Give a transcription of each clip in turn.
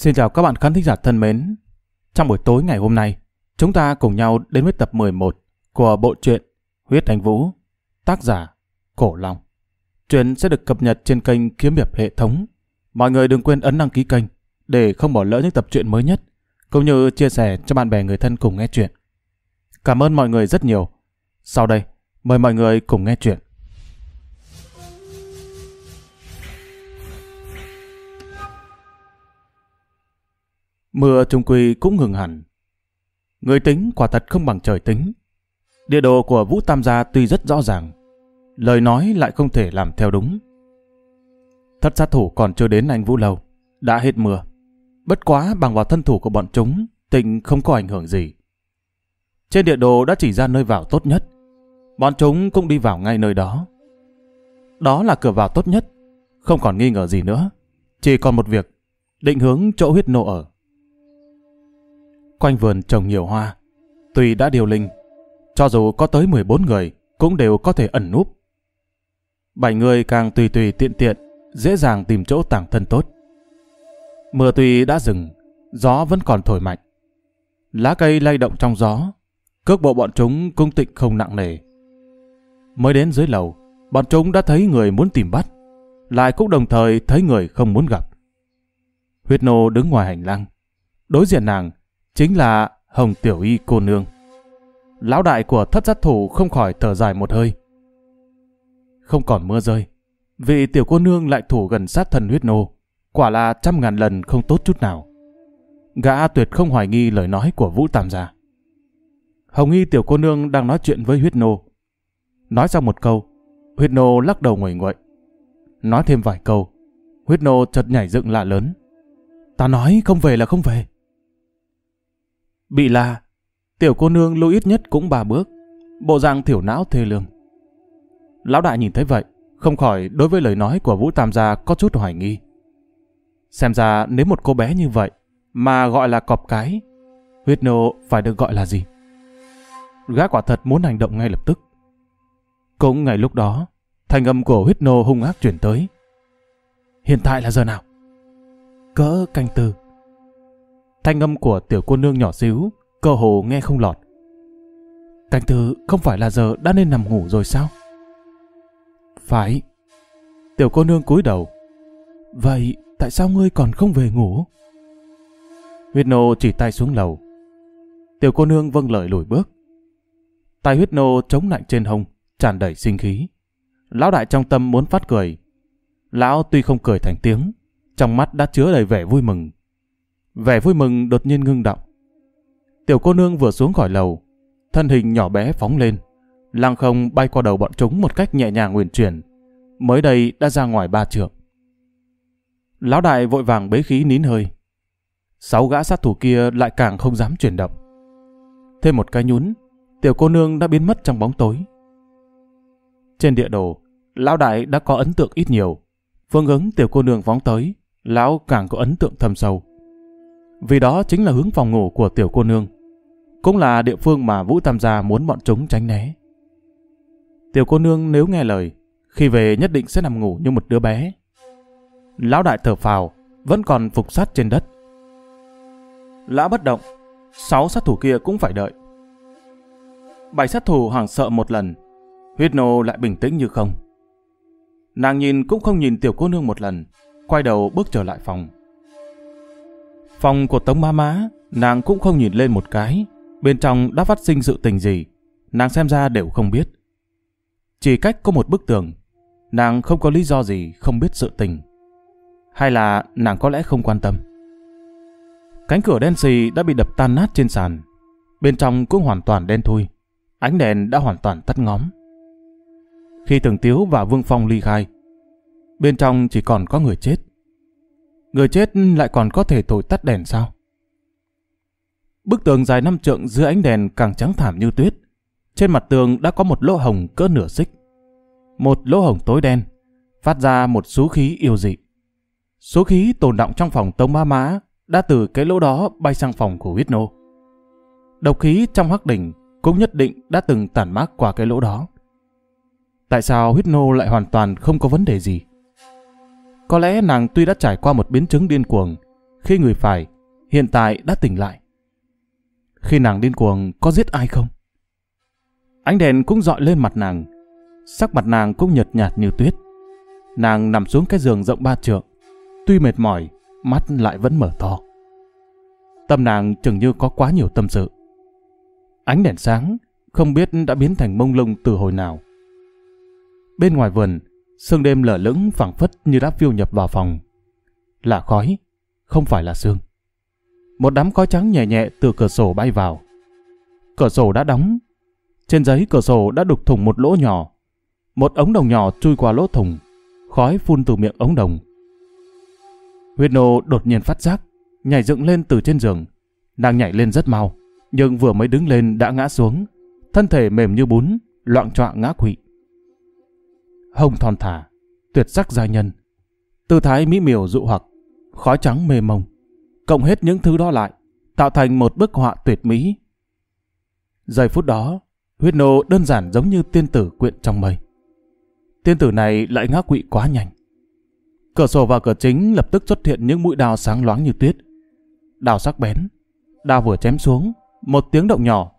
Xin chào các bạn khán thính giả thân mến. Trong buổi tối ngày hôm nay, chúng ta cùng nhau đến với tập 11 của bộ truyện Huyết Anh Vũ, tác giả Cổ Long. Truyện sẽ được cập nhật trên kênh Kiếm Hiệp hệ thống. Mọi người đừng quên ấn đăng ký kênh để không bỏ lỡ những tập truyện mới nhất, cũng như chia sẻ cho bạn bè người thân cùng nghe truyện. Cảm ơn mọi người rất nhiều. Sau đây, mời mọi người cùng nghe truyện. Mưa trung quy cũng ngừng hẳn. Người tính quả thật không bằng trời tính. Địa đồ của Vũ Tam gia tuy rất rõ ràng, lời nói lại không thể làm theo đúng. Thất sát thủ còn chưa đến anh Vũ lâu, đã hết mưa. Bất quá bằng vào thân thủ của bọn chúng, tình không có ảnh hưởng gì. Trên địa đồ đã chỉ ra nơi vào tốt nhất. Bọn chúng cũng đi vào ngay nơi đó. Đó là cửa vào tốt nhất, không còn nghi ngờ gì nữa. Chỉ còn một việc, định hướng chỗ huyết nộ ở. Quanh vườn trồng nhiều hoa. Tuy đã điều linh, cho dù có tới 14 người, cũng đều có thể ẩn núp. Bảy người càng tùy tùy tiện tiện, dễ dàng tìm chỗ tàng thân tốt. Mưa tuy đã dừng, gió vẫn còn thổi mạnh. Lá cây lay động trong gió, cước bộ bọn chúng cung tịnh không nặng nề. Mới đến dưới lầu, bọn chúng đã thấy người muốn tìm bắt, lại cũng đồng thời thấy người không muốn gặp. Huyết nô đứng ngoài hành lang, đối diện nàng chính là Hồng Tiểu Y cô nương. Lão đại của thất sát thủ không khỏi thở dài một hơi. Không còn mưa rơi, vị tiểu cô nương lại thủ gần sát thần huyết nô, quả là trăm ngàn lần không tốt chút nào. Gã tuyệt không hoài nghi lời nói của Vũ Tam gia. Hồng Y tiểu cô nương đang nói chuyện với huyết nô. Nói xong một câu, huyết nô lắc đầu ngồi nguậy. Nói thêm vài câu, huyết nô chợt nhảy dựng lạ lớn. Ta nói không về là không về. Bị la, tiểu cô nương lưu ít nhất cũng ba bước, bộ dạng thiểu não thê lương. Lão đại nhìn thấy vậy, không khỏi đối với lời nói của Vũ Tam gia có chút hoài nghi. Xem ra nếu một cô bé như vậy mà gọi là cọp cái, huyết nô phải được gọi là gì? Gã quả thật muốn hành động ngay lập tức. Cũng ngay lúc đó, thanh âm của huyết nô hung ác chuyển tới. Hiện tại là giờ nào? Cỡ canh tư. Thanh âm của tiểu cô nương nhỏ xíu, cơ hồ nghe không lọt. Cảnh tư không phải là giờ đã nên nằm ngủ rồi sao? Phải. Tiểu cô nương cúi đầu. Vậy tại sao ngươi còn không về ngủ? Huyết nô chỉ tay xuống lầu. Tiểu cô nương vâng lời lùi bước. Tay huyết nô chống lạnh trên hông, tràn đầy sinh khí. Lão đại trong tâm muốn phát cười. Lão tuy không cười thành tiếng, trong mắt đã chứa đầy vẻ vui mừng. Vẻ vui mừng đột nhiên ngưng động. Tiểu cô nương vừa xuống khỏi lầu, thân hình nhỏ bé phóng lên, lăng không bay qua đầu bọn chúng một cách nhẹ nhàng uyển chuyển. Mới đây đã ra ngoài ba trượng. Lão đại vội vàng bế khí nín hơi. Sáu gã sát thủ kia lại càng không dám chuyển động. Thêm một cái nhún, tiểu cô nương đã biến mất trong bóng tối. Trên địa đồ, lão đại đã có ấn tượng ít nhiều. Phương ứng tiểu cô nương phóng tới, lão càng có ấn tượng thâm sâu. Vì đó chính là hướng phòng ngủ của tiểu cô nương. Cũng là địa phương mà Vũ Tam gia muốn bọn chúng tránh né. Tiểu cô nương nếu nghe lời, khi về nhất định sẽ nằm ngủ như một đứa bé. Lão đại thở phào, vẫn còn phục sát trên đất. Lão bất động, sáu sát thủ kia cũng phải đợi. Bảy sát thủ hoảng sợ một lần, huyết nô lại bình tĩnh như không. Nàng nhìn cũng không nhìn tiểu cô nương một lần, quay đầu bước trở lại phòng. Phòng của Tống Ma Má, nàng cũng không nhìn lên một cái. Bên trong đã phát sinh sự tình gì, nàng xem ra đều không biết. Chỉ cách có một bức tường, nàng không có lý do gì không biết sự tình. Hay là nàng có lẽ không quan tâm. Cánh cửa đen xì đã bị đập tan nát trên sàn. Bên trong cũng hoàn toàn đen thui. Ánh đèn đã hoàn toàn tắt ngóm. Khi Thường Tiếu và Vương Phong ly khai, bên trong chỉ còn có người chết. Người chết lại còn có thể thổi tắt đèn sao? Bức tường dài năm trượng dưới ánh đèn càng trắng thảm như tuyết. Trên mặt tường đã có một lỗ hồng cỡ nửa xích. Một lỗ hồng tối đen, phát ra một số khí yêu dị. Số khí tồn động trong phòng Tống Ba Má đã từ cái lỗ đó bay sang phòng của huyết nô. Độc khí trong hắc đỉnh cũng nhất định đã từng tản mát qua cái lỗ đó. Tại sao huyết nô lại hoàn toàn không có vấn đề gì? Có lẽ nàng tuy đã trải qua một biến chứng điên cuồng, khi người phải hiện tại đã tỉnh lại. Khi nàng điên cuồng có giết ai không? Ánh đèn cũng dọi lên mặt nàng. Sắc mặt nàng cũng nhợt nhạt như tuyết. Nàng nằm xuống cái giường rộng ba trượng. Tuy mệt mỏi, mắt lại vẫn mở to. Tâm nàng chừng như có quá nhiều tâm sự. Ánh đèn sáng, không biết đã biến thành mông lung từ hồi nào. Bên ngoài vườn, sương đêm lở lững phẳng phất như đã phiêu nhập vào phòng. Là khói, không phải là sương. Một đám khói trắng nhẹ nhẹ từ cửa sổ bay vào. Cửa sổ đã đóng. Trên giấy cửa sổ đã đục thủng một lỗ nhỏ. Một ống đồng nhỏ chui qua lỗ thủng. Khói phun từ miệng ống đồng. Huyết nô đột nhiên phát giác, nhảy dựng lên từ trên giường. Nàng nhảy lên rất mau, nhưng vừa mới đứng lên đã ngã xuống. Thân thể mềm như bún, loạn trọng ngã quỵ. Hồng thon thả, tuyệt sắc giai nhân. Tư thái mỹ miều dụ hoặc, khói trắng mê mông cộng hết những thứ đó lại, tạo thành một bức họa tuyệt mỹ. Giây phút đó, huyết nô đơn giản giống như tiên tử quyện trong mây. Tiên tử này lại ngã quỵ quá nhanh. Cửa sổ và cửa chính lập tức xuất hiện những mũi đào sáng loáng như tuyết. Đào sắc bén, đào vừa chém xuống, một tiếng động nhỏ,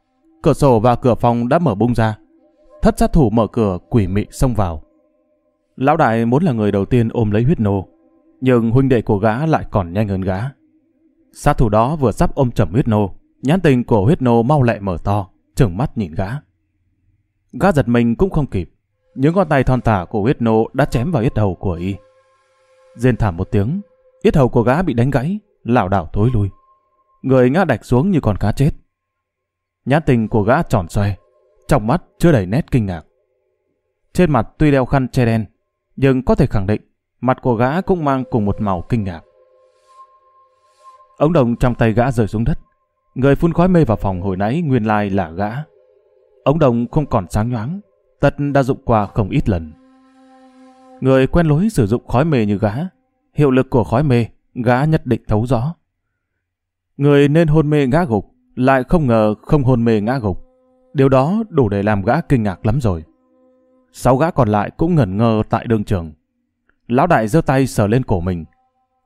cửa sổ và cửa phòng đã mở bung ra. Thất sát thủ mở cửa quỷ mị xông vào. Lão đại muốn là người đầu tiên ôm lấy huyết nô, nhưng huynh đệ của gã lại còn nhanh hơn gã. Sát thủ đó vừa sắp ôm chầm huyết nô, nhãn tình của huyết nô mau lẹ mở to, trừng mắt nhìn gã. Gã giật mình cũng không kịp, những ngón tay thon tả của huyết nô đã chém vào yết hầu của y. Rên thảm một tiếng, yết hầu của gã bị đánh gãy, lảo đảo thối lui. Người ngã đạch xuống như con cá chết. Nhãn tình của gã tròn xoe, trong mắt chưa đầy nét kinh ngạc. Trên mặt tuy đeo khăn che đen, nhưng có thể khẳng định mặt của gã cũng mang cùng một màu kinh ngạc. Ống đồng trong tay gã rơi xuống đất. Người phun khói mê vào phòng hồi nãy nguyên lai là gã. Ống đồng không còn sáng nhoáng, tật đã dụng qua không ít lần. Người quen lối sử dụng khói mê như gã, hiệu lực của khói mê, gã nhất định thấu rõ. Người nên hôn mê ngã gục, lại không ngờ không hôn mê ngã gục. Điều đó đủ để làm gã kinh ngạc lắm rồi. Sáu gã còn lại cũng ngẩn ngơ tại đường trường. Lão đại giơ tay sờ lên cổ mình.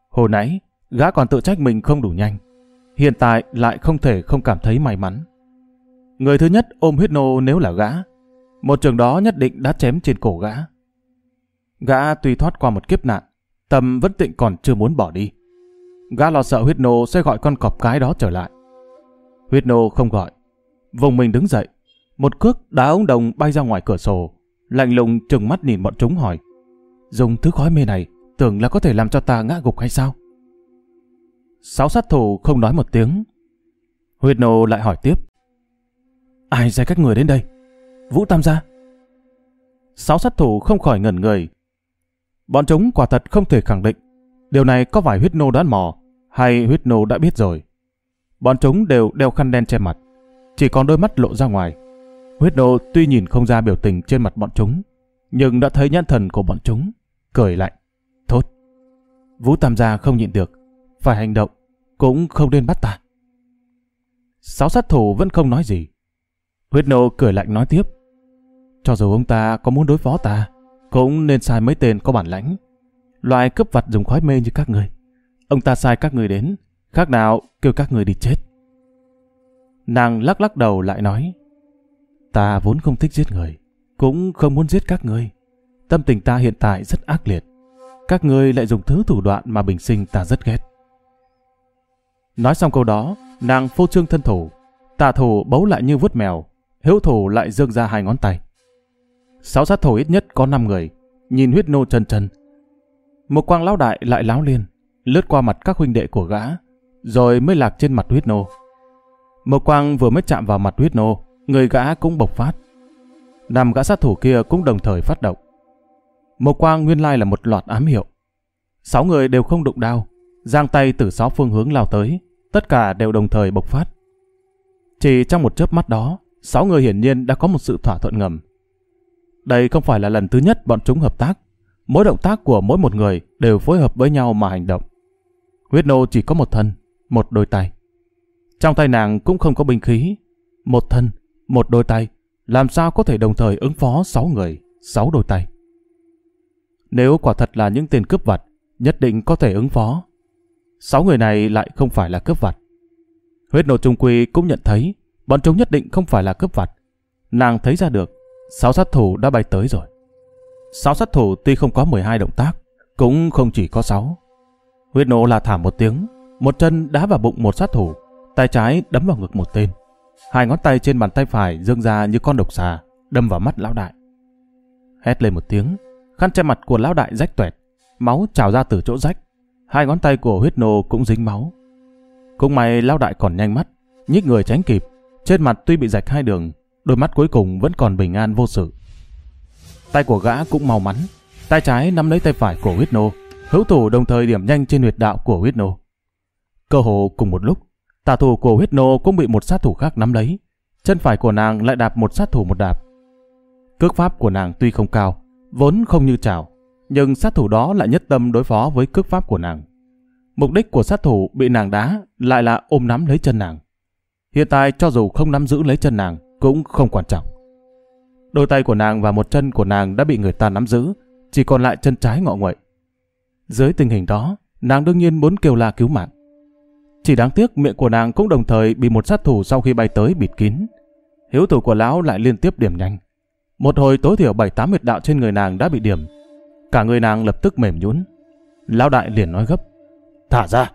Hồi nãy, Gã còn tự trách mình không đủ nhanh. Hiện tại lại không thể không cảm thấy may mắn. Người thứ nhất ôm huyết nô nếu là gã. Một trường đó nhất định đã chém trên cổ gã. Gã tuy thoát qua một kiếp nạn, tâm vẫn tịnh còn chưa muốn bỏ đi. Gã lo sợ huyết nô sẽ gọi con cọp cái đó trở lại. Huyết nô không gọi. Vùng mình đứng dậy. Một cước đá ống đồng bay ra ngoài cửa sổ. Lạnh lùng trừng mắt nhìn bọn chúng hỏi. Dùng thứ khói mê này tưởng là có thể làm cho ta ngã gục hay sao? Sáu sát thủ không nói một tiếng. Huyết nô lại hỏi tiếp. Ai dạy các người đến đây? Vũ Tam gia. Sáu sát thủ không khỏi ngẩn người. Bọn chúng quả thật không thể khẳng định điều này có phải huyết nô đoán mò hay huyết nô đã biết rồi. Bọn chúng đều đeo khăn đen che mặt, chỉ còn đôi mắt lộ ra ngoài. Huyết nô tuy nhìn không ra biểu tình trên mặt bọn chúng, nhưng đã thấy nhãn thần của bọn chúng, cười lạnh, thốt. Vũ Tam gia không nhịn được, phải hành động, cũng không nên bắt ta. Sáu sát thủ vẫn không nói gì. Huyết nô cười lạnh nói tiếp. Cho dù ông ta có muốn đối phó ta, cũng nên sai mấy tên có bản lãnh. Loại cướp vặt dùng khói mê như các người. Ông ta sai các người đến, khác nào kêu các người đi chết. Nàng lắc lắc đầu lại nói. Ta vốn không thích giết người, cũng không muốn giết các ngươi. Tâm tình ta hiện tại rất ác liệt. Các ngươi lại dùng thứ thủ đoạn mà bình sinh ta rất ghét. Nói xong câu đó, nàng phô trương thân thủ, tà thủ bấu lại như vuốt mèo, hữu thủ lại dương ra hai ngón tay. Sáu sát thủ ít nhất có năm người, nhìn huyết nô chân chân. Một quang lão đại lại láo liên, lướt qua mặt các huynh đệ của gã, rồi mới lạc trên mặt huyết nô. Một quang vừa mới chạm vào mặt huyết nô, người gã cũng bộc phát. Năm gã sát thủ kia cũng đồng thời phát động. Một quang nguyên lai là một loạt ám hiệu. Sáu người đều không đụng đao, giang tay từ sáu phương hướng lao tới, tất cả đều đồng thời bộc phát. Chỉ trong một chớp mắt đó, sáu người hiển nhiên đã có một sự thỏa thuận ngầm. Đây không phải là lần thứ nhất bọn chúng hợp tác. Mỗi động tác của mỗi một người đều phối hợp với nhau mà hành động. Huyết nô chỉ có một thân, một đôi tay. Trong tay nàng cũng không có binh khí. Một thân, một đôi tay, làm sao có thể đồng thời ứng phó sáu người, sáu đôi tay. Nếu quả thật là những tên cướp vặt, nhất định có thể ứng phó. sáu người này lại không phải là cướp vặt. Huyết nổ trung quy cũng nhận thấy bọn chúng nhất định không phải là cướp vặt. Nàng thấy ra được, sáu sát thủ đã bay tới rồi. Sáu sát thủ tuy không có 12 động tác, cũng không chỉ có 6. Huyết nổ là thả một tiếng, một chân đá vào bụng một sát thủ, tay trái đấm vào ngực một tên. Hai ngón tay trên bàn tay phải dương ra như con độc xà, đâm vào mắt lão đại. Hét lên một tiếng, khăn che mặt của lão đại rách toẹt, máu trào ra từ chỗ rách. Hai ngón tay của huyết nô cũng dính máu. Cũng may lão đại còn nhanh mắt, nhích người tránh kịp. Trên mặt tuy bị rạch hai đường, đôi mắt cuối cùng vẫn còn bình an vô sự. Tay của gã cũng mau mắn, tay trái nắm lấy tay phải của huyết nô, hữu thủ đồng thời điểm nhanh trên huyệt đạo của huyết nô. Cơ hồ cùng một lúc, tà thủ của huyết nô cũng bị một sát thủ khác nắm lấy. Chân phải của nàng lại đạp một sát thủ một đạp. Cước pháp của nàng tuy không cao, vốn không như trào, nhưng sát thủ đó lại nhất tâm đối phó với cước pháp của nàng. Mục đích của sát thủ bị nàng đá lại là ôm nắm lấy chân nàng. Hiện tại cho dù không nắm giữ lấy chân nàng cũng không quan trọng. Đôi tay của nàng và một chân của nàng đã bị người ta nắm giữ, chỉ còn lại chân trái ngọ nguậy. Dưới tình hình đó, nàng đương nhiên muốn kêu la cứu mạng. Chỉ đáng tiếc miệng của nàng cũng đồng thời bị một sát thủ sau khi bay tới bịt kín. Hiếu thủ của lão lại liên tiếp điểm nhanh. Một hồi tối thiểu 7-8 huyệt đạo trên người nàng đã bị điểm. Cả người nàng lập tức mềm nhũn. Lão đại liền nói gấp. Thả ra.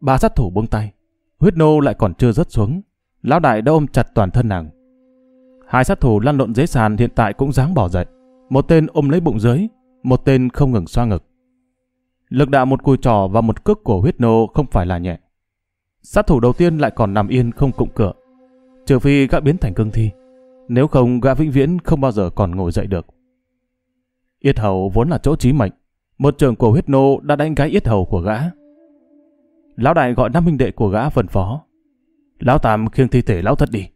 Ba sát thủ buông tay. Huyết nô lại còn chưa rớt xuống. Lão đại đã ôm chặt toàn thân nàng. Hai sát thủ lăn lộn dưới sàn hiện tại cũng dáng bỏ dậy. Một tên ôm lấy bụng dưới, một tên không ngừng xoa ngực. Lực đạo một cùi trò và một cước của huyết nô không phải là nhẹ. Sát thủ đầu tiên lại còn nằm yên không cụng cửa. Trừ phi gã biến thành cương thi. Nếu không gã vĩnh viễn không bao giờ còn ngồi dậy được. Yết hầu vốn là chỗ trí mệnh. Một trường của huyết nô đã đánh gái yết hầu của gã. Lão đại gọi năm huynh đệ của gã phần phó. Lão Tam khiêng thi thể lão thất đi.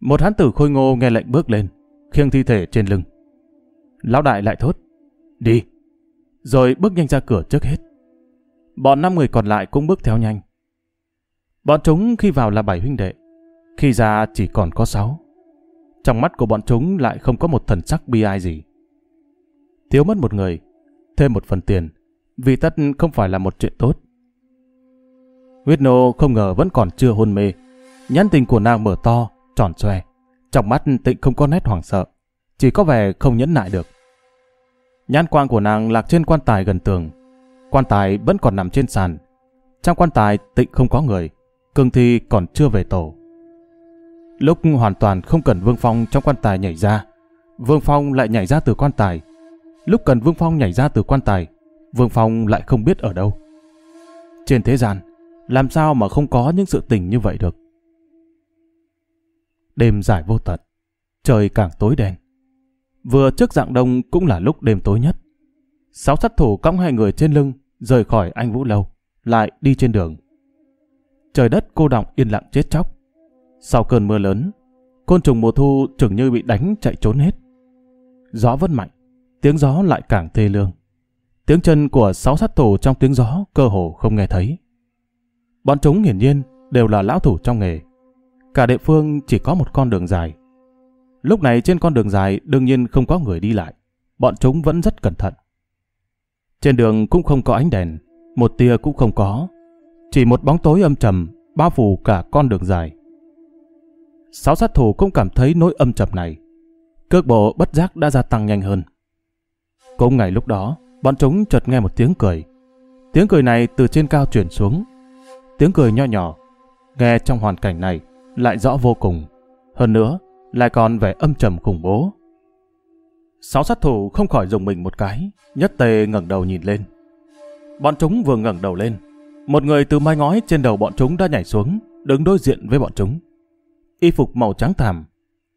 Một hán tử khôi ngô nghe lệnh bước lên, khiêng thi thể trên lưng. Lão đại lại thốt. Đi. Rồi bước nhanh ra cửa trước hết. Bọn năm người còn lại cũng bước theo nhanh. Bọn chúng khi vào là bảy huynh đệ, khi ra chỉ còn có sáu. Trong mắt của bọn chúng lại không có một thần sắc bi ai gì. Thiếu mất một người, thêm một phần tiền, vì tất không phải là một chuyện tốt. Huyết nô không ngờ vẫn còn chưa hôn mê. Nhãn tình của nàng mở to, tròn xoe. Trong mắt tịnh không có nét hoảng sợ, chỉ có vẻ không nhẫn nại được. Nhãn quang của nàng lạc trên quan tài gần tường. Quan tài vẫn còn nằm trên sàn. Trong quan tài tịnh không có người, cương thi còn chưa về tổ. Lúc hoàn toàn không cần Vương Phong trong quan tài nhảy ra, Vương Phong lại nhảy ra từ quan tài. Lúc cần Vương Phong nhảy ra từ quan tài, Vương Phong lại không biết ở đâu. Trên thế gian, làm sao mà không có những sự tình như vậy được? Đêm dài vô tận, trời càng tối đen. Vừa trước dạng đông cũng là lúc đêm tối nhất. Sáu sát thủ cõng hai người trên lưng, rời khỏi anh Vũ Lâu, lại đi trên đường. Trời đất cô đọng yên lặng chết chóc. Sau cơn mưa lớn, côn trùng mùa thu chừng như bị đánh chạy trốn hết. Gió vẫn mạnh, tiếng gió lại càng thê lương. Tiếng chân của sáu sát thủ trong tiếng gió cơ hồ không nghe thấy. Bọn chúng hiển nhiên đều là lão thủ trong nghề. Cả địa phương chỉ có một con đường dài. Lúc này trên con đường dài đương nhiên không có người đi lại. Bọn chúng vẫn rất cẩn thận. Trên đường cũng không có ánh đèn, một tia cũng không có. Chỉ một bóng tối âm trầm bao phủ cả con đường dài. Sáu sát thủ cũng cảm thấy nỗi âm trầm này. Cước bộ bất giác đã gia tăng nhanh hơn. Cũng ngày lúc đó, bọn chúng chợt nghe một tiếng cười. Tiếng cười này từ trên cao chuyển xuống. Tiếng cười nho nhỏ, nghe trong hoàn cảnh này lại rõ vô cùng. Hơn nữa, lại còn vẻ âm trầm khủng bố. Sáu sát thủ không khỏi dùng mình một cái, nhất tề ngẩng đầu nhìn lên. Bọn chúng vừa ngẩng đầu lên, một người từ mái ngói trên đầu bọn chúng đã nhảy xuống, đứng đối diện với bọn chúng. Y phục màu trắng thảm,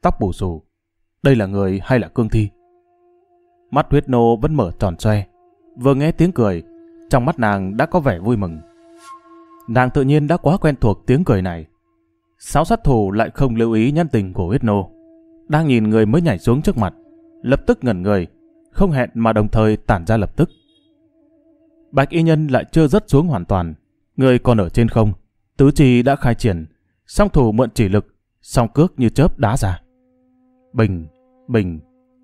tóc bù xù. Đây là người hay là cương thi? Mắt huyết nô vẫn mở tròn xoe. Vừa nghe tiếng cười, trong mắt nàng đã có vẻ vui mừng. Nàng tự nhiên đã quá quen thuộc tiếng cười này. Sáu sát thủ lại không lưu ý nhân tình của huyết nô. Đang nhìn người mới nhảy xuống trước mặt, lập tức ngẩn người, không hẹn mà đồng thời tản ra lập tức. Bạch y nhân lại chưa rớt xuống hoàn toàn, người còn ở trên không, tứ chi đã khai triển, song thủ mượn chỉ lực, song cước như chớp đá ra. Bình, bình,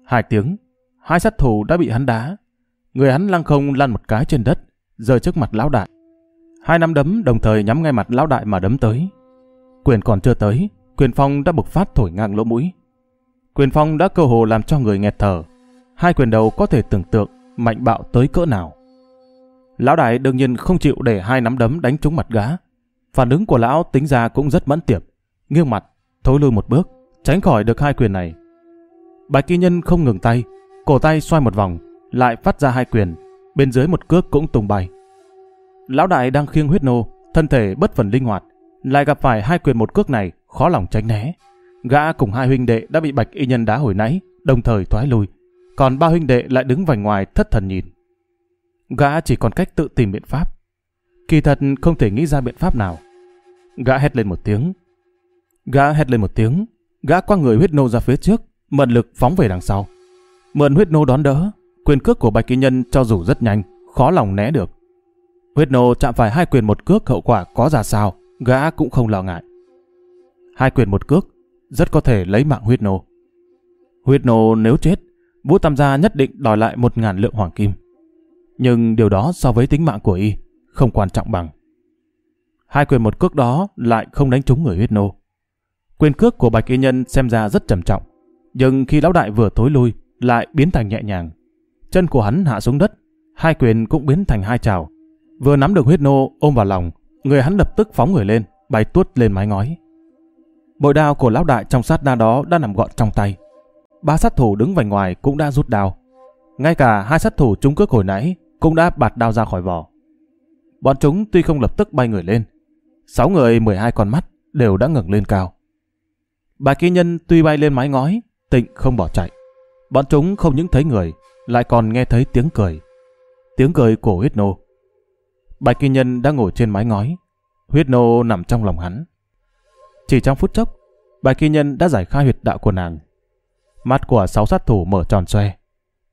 hai tiếng, hai sát thủ đã bị hắn đá. Người hắn lăng không lăn một cái trên đất, rơi trước mặt lão đại. Hai nắm đấm đồng thời nhắm ngay mặt lão đại mà đấm tới. Quyền còn chưa tới, quyền phong đã bộc phát thổi ngang lỗ mũi. Quyền phong đã cơ hồ làm cho người nghẹt thở. Hai quyền đầu có thể tưởng tượng mạnh bạo tới cỡ nào. Lão đại đương nhiên không chịu để hai nắm đấm đánh trúng mặt gã. Phản ứng của lão tính ra cũng rất mẫn tiệp. Nghiêng mặt, thối lui một bước, tránh khỏi được hai quyền này. Bạch kỳ nhân không ngừng tay, cổ tay xoay một vòng, lại phát ra hai quyền, bên dưới một cước cũng tung bay. Lão đại đang khiêng huyết nô, thân thể bất phần linh hoạt, lại gặp phải hai quyền một cước này, khó lòng tránh né. Gã cùng hai huynh đệ đã bị bạch y nhân đá hồi nãy, đồng thời thoái lui, còn ba huynh đệ lại đứng vành ngoài thất thần nhìn. Gã chỉ còn cách tự tìm biện pháp. Kỳ thật không thể nghĩ ra biện pháp nào. Gã hét lên một tiếng. Gã hét lên một tiếng, gã quăng người huyết nô ra phía trước, mượn lực phóng về đằng sau. Mượn huyết nô đón đỡ, quyền cước của bạch kỳ nhân cho dù rất nhanh, khó lòng né được. Huyết nô chạm phải hai quyền một cước hậu quả có ra sao, gã cũng không lo ngại. Hai quyền một cước, rất có thể lấy mạng huyết nô. Huyết nô nếu chết, Vũ Tam Gia nhất định đòi lại một ngàn lượng hoàng kim. Nhưng điều đó so với tính mạng của y không quan trọng bằng. Hai quyền một cước đó lại không đánh trúng người huyết nô. Quyền cước của bạch y nhân xem ra rất trầm trọng, nhưng khi lão đại vừa tối lui lại biến thành nhẹ nhàng. Chân của hắn hạ xuống đất, hai quyền cũng biến thành hai trào. Vừa nắm được huyết nô ôm vào lòng, người hắn lập tức phóng người lên, bay tuốt lên mái ngói. Bội đao của lão đại trong sát na đó đã nằm gọn trong tay. Ba sát thủ đứng vành ngoài cũng đã rút đao. Ngay cả hai sát thủ trúng cước hồi nãy cũng đã bạt đao ra khỏi vỏ. Bọn chúng tuy không lập tức bay người lên, sáu người 12 con mắt đều đã ngẩng lên cao. Bà kỳ nhân tuy bay lên mái ngói, tịnh không bỏ chạy. Bọn chúng không những thấy người, lại còn nghe thấy tiếng cười. Tiếng cười của huyết nô. Bạch kỳ nhân đang ngồi trên mái ngói. Huyết nô nằm trong lòng hắn. Chỉ trong phút chốc, bạch kỳ nhân đã giải khai huyệt đạo của nàng. Mắt của sáu sát thủ mở tròn xoe.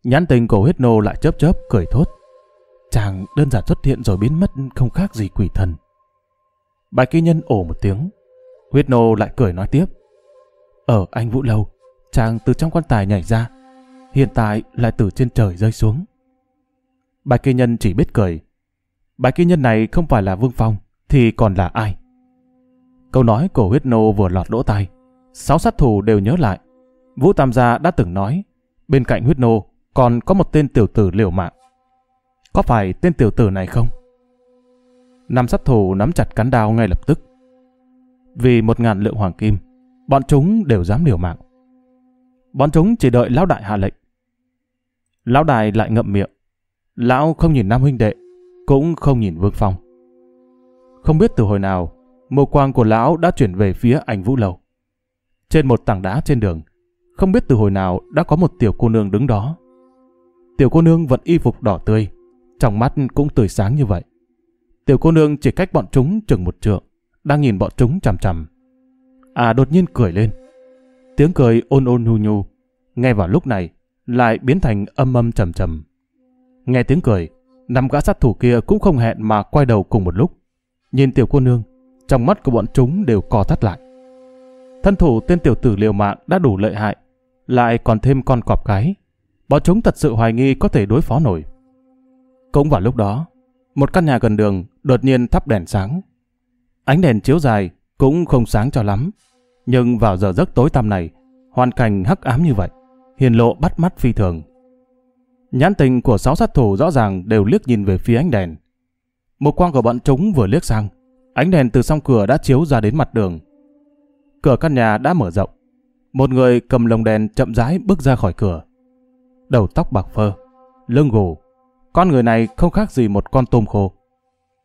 Nhãn tình của huyết nô lại chớp chớp, cười thốt. Chàng đơn giản xuất hiện rồi biến mất không khác gì quỷ thần. Bài kỳ nhân ổ một tiếng. Huyết nô lại cười nói tiếp. Ở anh Vũ Lâu, chàng từ trong quan tài nhảy ra, hiện tại lại từ trên trời rơi xuống. Bài kỳ nhân chỉ biết cười. Bài kỳ nhân này không phải là Vương Phong, thì còn là ai? Câu nói của huyết nô vừa lọt lỗ tai. Sáu sát thủ đều nhớ lại. Vũ Tam Gia đã từng nói, bên cạnh huyết nô còn có một tên tiểu tử liều mạng. Có phải tên tiểu tử này không? Năm sát thủ nắm chặt cán đao ngay lập tức. Vì một ngàn lượng hoàng kim, bọn chúng đều dám liều mạng. Bọn chúng chỉ đợi lão đại hạ lệnh. Lão đại lại ngậm miệng. Lão không nhìn Nam huynh đệ, cũng không nhìn Vương Phong. Không biết từ hồi nào, mâu quang của lão đã chuyển về phía ảnh Vũ Lầu. Trên một tảng đá trên đường, không biết từ hồi nào đã có một tiểu cô nương đứng đó. Tiểu cô nương vẫn y phục đỏ tươi, trong mắt cũng tươi sáng như vậy. Tiểu cô nương chỉ cách bọn chúng chừng một trượng, đang nhìn bọn chúng chằm chằm. À đột nhiên cười lên. Tiếng cười ôn ôn nhu nhu, nghe vào lúc này lại biến thành âm âm trầm trầm. Nghe tiếng cười, năm gã sát thủ kia cũng không hẹn mà quay đầu cùng một lúc. Nhìn tiểu cô nương, trong mắt của bọn chúng đều co thắt lại. Thân thủ tên tiểu tử liều mạng đã đủ lợi hại, lại còn thêm con cọp cái. Bọn chúng thật sự hoài nghi có thể đối phó nổi. Cũng vào lúc đó, một căn nhà gần đường đột nhiên thắp đèn sáng. Ánh đèn chiếu dài cũng không sáng cho lắm, nhưng vào giờ giấc tối tăm này, hoàn cảnh hắc ám như vậy, hiền lộ bắt mắt phi thường. Nhãn tình của sáu sát thủ rõ ràng đều liếc nhìn về phía ánh đèn. Một quang của bọn chúng vừa liếc sang, ánh đèn từ song cửa đã chiếu ra đến mặt đường. Cửa căn nhà đã mở rộng. Một người cầm lồng đèn chậm rãi bước ra khỏi cửa. Đầu tóc bạc phơ, lưng gù. Con người này không khác gì một con tôm khô.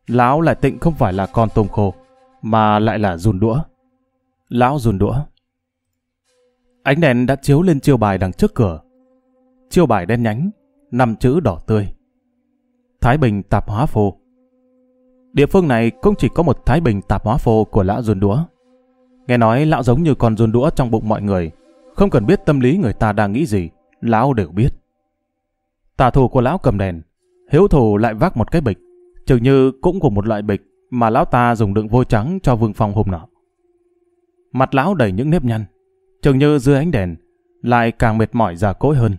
Lão lại tịnh không phải là con tôm khô, mà lại là rùn đũa. Lão rùn đũa. Ánh đèn đã chiếu lên chiêu bài đằng trước cửa. Chiêu bài đen nhánh, năm chữ đỏ tươi. Thái Bình tạp hóa phô. Địa phương này cũng chỉ có một Thái Bình tạp hóa phô của lão rùn đũa. Nghe nói lão giống như con run đũa trong bụng mọi người, không cần biết tâm lý người ta đang nghĩ gì, lão đều biết. Tà thù của lão cầm đèn, hiếu thủ lại vác một cái bịch, chừng như cũng của một loại bịch mà lão ta dùng đựng vôi trắng cho Vương Phong hôm nọ. Mặt lão đầy những nếp nhăn, chừng như dưới ánh đèn, lại càng mệt mỏi già cỗi hơn.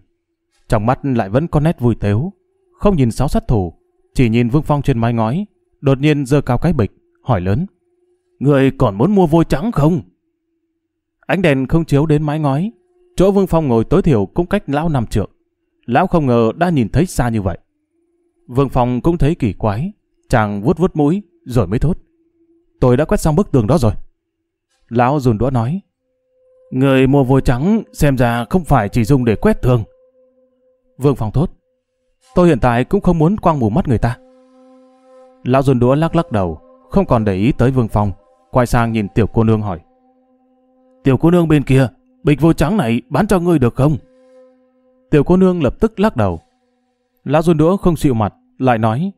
Trong mắt lại vẫn có nét vui tếu, không nhìn sáu sát thủ, chỉ nhìn Vương Phong trên mái ngói, đột nhiên giơ cao cái bịch, hỏi lớn. Người còn muốn mua vôi trắng không? Ánh đèn không chiếu đến mái ngói, chỗ Vương Phong ngồi tối thiểu cũng cách lão năm trượng. Lão không ngờ đã nhìn thấy xa như vậy. Vương Phong cũng thấy kỳ quái, chàng vuốt vuốt mũi, rồi mới thốt. Tôi đã quét xong bức tường đó rồi. Lão Dùn đũa nói. Người mua vôi trắng xem ra không phải chỉ dùng để quét tường. Vương Phong thốt. Tôi hiện tại cũng không muốn quang mù mắt người ta. Lão Dùn đũa lắc lắc đầu, không còn để ý tới Vương Phong, quay sang nhìn tiểu cô nương hỏi. Tiểu cô nương bên kia, bịch vôi trắng này bán cho ngươi được không? Tiểu cô nương lập tức lắc đầu. Lão Dùn đũa không chịu mặt, lại nói.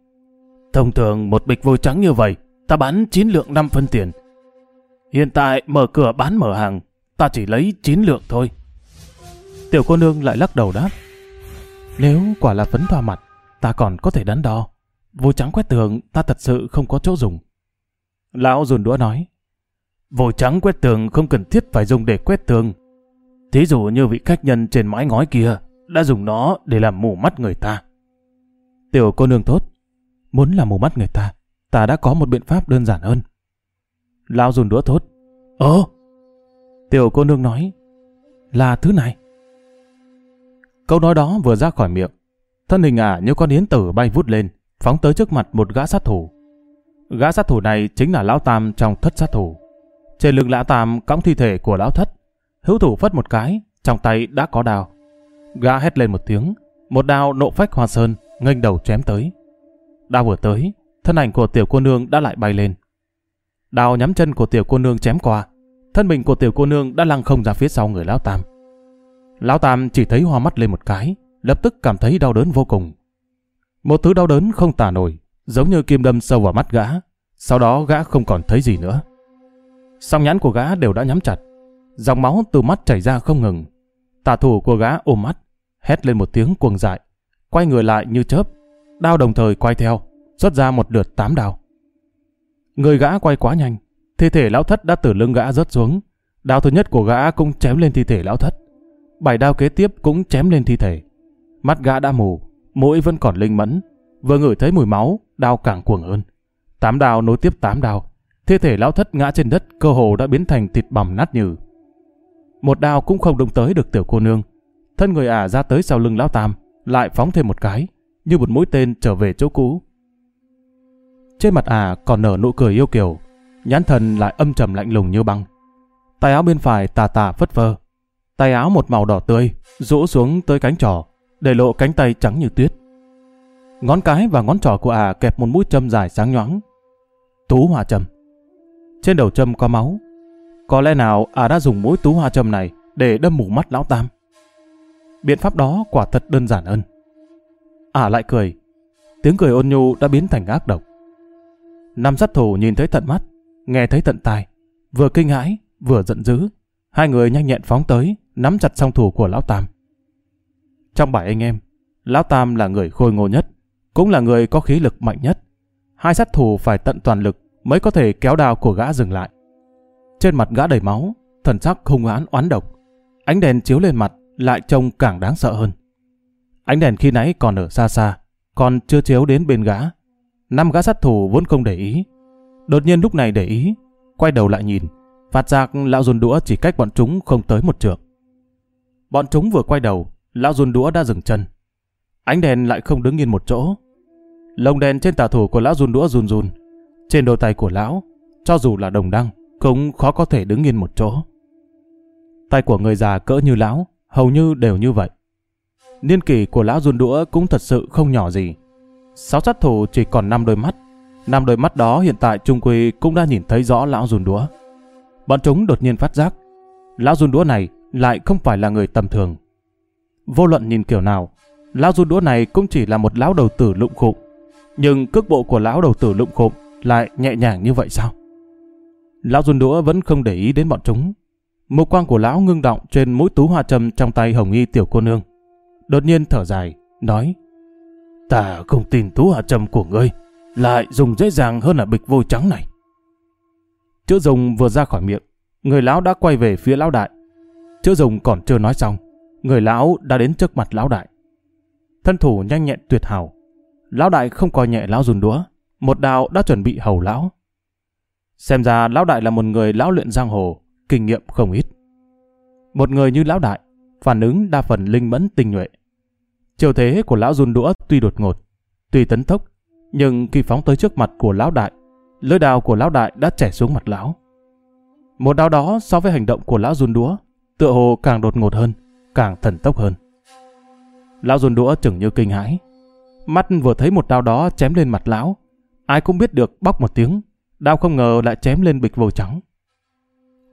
Thông thường một bịch vôi trắng như vậy, ta bán 9 lượng 5 phân tiền. Hiện tại mở cửa bán mở hàng, ta chỉ lấy 9 lượng thôi. Tiểu cô nương lại lắc đầu đáp. Nếu quả là phấn thoa mặt, ta còn có thể đắn đo. Vôi trắng quét tường ta thật sự không có chỗ dùng. Lão dùn đũa nói. Vôi trắng quét tường không cần thiết phải dùng để quét tường. Thí dụ như vị khách nhân trên mái ngói kia đã dùng nó để làm mù mắt người ta. Tiểu cô nương tốt. Muốn làm mù mắt người ta, ta đã có một biện pháp đơn giản hơn. Lão dùng đũa thốt. Ồ! Tiểu cô nương nói. Là thứ này. Câu nói đó vừa ra khỏi miệng. Thân hình ả như con yến tử bay vút lên, phóng tới trước mặt một gã sát thủ. Gã sát thủ này chính là lão Tam trong thất sát thủ. Trên lưng lão Tam cõng thi thể của lão thất. Hữu thủ phất một cái, trong tay đã có đao. Gã hét lên một tiếng, một đao nộ phách hoa sơn, nghênh đầu chém tới. Đao vừa tới, thân ảnh của tiểu cô nương đã lại bay lên. Đao nhắm chân của tiểu cô nương chém qua, thân mình của tiểu cô nương đã lăng không ra phía sau người lão Tam. Lão Tam chỉ thấy hoa mắt lên một cái, lập tức cảm thấy đau đớn vô cùng. Một thứ đau đớn không tả nổi, giống như kim đâm sâu vào mắt gã, sau đó gã không còn thấy gì nữa. Song nhãn của gã đều đã nhắm chặt, dòng máu từ mắt chảy ra không ngừng. Tà thủ của gã ôm mắt, hét lên một tiếng cuồng dại, quay người lại như chớp, đao đồng thời quay theo, xuất ra một lượt tám đao. Người gã quay quá nhanh, thi thể lão thất đã từ lưng gã rớt xuống, đao thứ nhất của gã cũng chém lên thi thể lão thất. Bảy đao kế tiếp cũng chém lên thi thể. Mắt gã đã mù, mũi vẫn còn linh mẫn, vừa ngửi thấy mùi máu, đao càng cuồng hơn. Tám đao nối tiếp tám đao, thi thể lão thất ngã trên đất cơ hồ đã biến thành thịt bằm nát nhừ. Một đao cũng không đụng tới được tiểu cô nương. Thân người ả ra tới sau lưng lão tam, lại phóng thêm một cái, như một mũi tên trở về chỗ cũ. Trên mặt à còn nở nụ cười yêu kiều, nhãn thần lại âm trầm lạnh lùng như băng. Tay áo bên phải tà tà phất phơ, tay áo một màu đỏ tươi, rũ xuống tới cánh trò, để lộ cánh tay trắng như tuyết. Ngón cái và ngón trỏ của à kẹp một mũi châm dài sáng nhoáng. Tú hoa châm. Trên đầu châm có máu. Có lẽ nào à đã dùng mũi tú hoa châm này để đâm mù mắt lão tam. Biện pháp đó quả thật đơn giản hơn. à lại cười. Tiếng cười ôn nhu đã biến thành ác độc. Năm sát thủ nhìn thấy tận mắt, nghe thấy tận tai, vừa kinh hãi, vừa giận dữ. Hai người nhanh nhẹn phóng tới, nắm chặt song thủ của lão tam. Trong bảy anh em, lão tam là người khôi ngô nhất, cũng là người có khí lực mạnh nhất. Hai sát thủ phải tận toàn lực mới có thể kéo đao của gã dừng lại. Trên mặt gã đầy máu, thần sắc hung hãn oán độc. Ánh đèn chiếu lên mặt lại trông càng đáng sợ hơn. Ánh đèn khi nãy còn ở xa xa, còn chưa chiếu đến bên gã. Năm gã sát thủ vốn không để ý. Đột nhiên lúc này để ý, quay đầu lại nhìn, phát giác lão dùn đũa chỉ cách bọn chúng không tới một trượng. Bọn chúng vừa quay đầu, lão dùn đũa đã dừng chân. Ánh đèn lại không đứng yên một chỗ. Lồng đèn trên tà thủ của lão dùn đũa run run. Trên đôi tay của lão, cho dù là đồng đăng, cũng khó có thể đứng yên một chỗ. Tay của người già cỡ như lão, hầu như đều như vậy. Niên kỷ của lão run đũa cũng thật sự không nhỏ gì. Sáu sát thủ chỉ còn năm đôi mắt. Năm đôi mắt đó hiện tại Trung Quy cũng đã nhìn thấy rõ lão run đũa. Bọn chúng đột nhiên phát giác. Lão run đũa này lại không phải là người tầm thường. Vô luận nhìn kiểu nào, lão run đũa này cũng chỉ là một lão đầu tử lụng khụng. Nhưng cước bộ của lão đầu tử lụng khụng lại nhẹ nhàng như vậy sao? Lão run đũa vẫn không để ý đến bọn chúng. Mục quang của lão ngưng động trên mũi tú hoa trầm trong tay hồng y tiểu cô nương. Đột nhiên thở dài, nói Ta không tin tú hoa trầm của ngươi lại dùng dễ dàng hơn là bịch vôi trắng này. Chữ dùng vừa ra khỏi miệng, người lão đã quay về phía lão đại. Chữ dùng còn chưa nói xong, người lão đã đến trước mặt lão đại. Thân thủ nhanh nhẹn tuyệt hảo. Lão đại không coi nhẹ lão dùn đũa, một đạo đã chuẩn bị hầu lão. Xem ra lão đại là một người lão luyện giang hồ, kinh nghiệm không ít. Một người như lão đại, phản ứng đa phần linh mẫn tinh nhuệ. Chiều thế của lão run đũa tuy đột ngột, tuy tấn tốc, nhưng khi phóng tới trước mặt của lão đại, lưỡi đao của lão đại đã chẻ xuống mặt lão. Một đao đó so với hành động của lão run đũa, tựa hồ càng đột ngột hơn, càng thần tốc hơn. Lão run đũa chừng như kinh hãi. Mắt vừa thấy một đao đó chém lên mặt lão, ai cũng biết được bóc một tiếng, đao không ngờ lại chém lên bịch vôi trắng.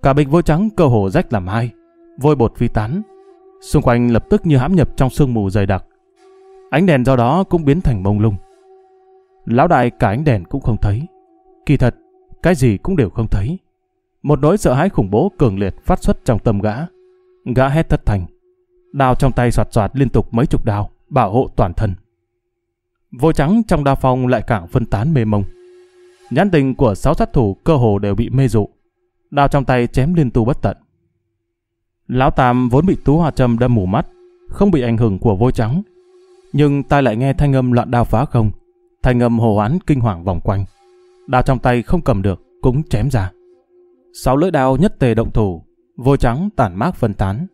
Cả bịch vôi trắng cơ hồ rách làm hai, vôi bột phi tán. Xung quanh lập tức như hãm nhập trong sương mù dày đặc. Ánh đèn do đó cũng biến thành mông lung. Lão đại cả ánh đèn cũng không thấy. Kỳ thật, cái gì cũng đều không thấy. Một nỗi sợ hãi khủng bố cường liệt phát xuất trong tâm gã. Gã hét thất thành. Đao trong tay soạt soạt liên tục mấy chục đao, bảo hộ toàn thân. vôi trắng trong đao phong lại càng phân tán mê mông. Nhãn tình của sáu sát thủ cơ hồ đều bị mê dụ. Đao trong tay chém liên tu bất tận. Lão Tam vốn bị tú hoa châm đâm mù mắt, không bị ảnh hưởng của vôi trắng. Nhưng tai lại nghe thanh âm loạn đao phá không, thanh âm hồ án kinh hoàng vòng quanh. Đao trong tay không cầm được, cũng chém ra. Sáu lưỡi đao nhất tề động thủ, vôi trắng tản mát phân tán.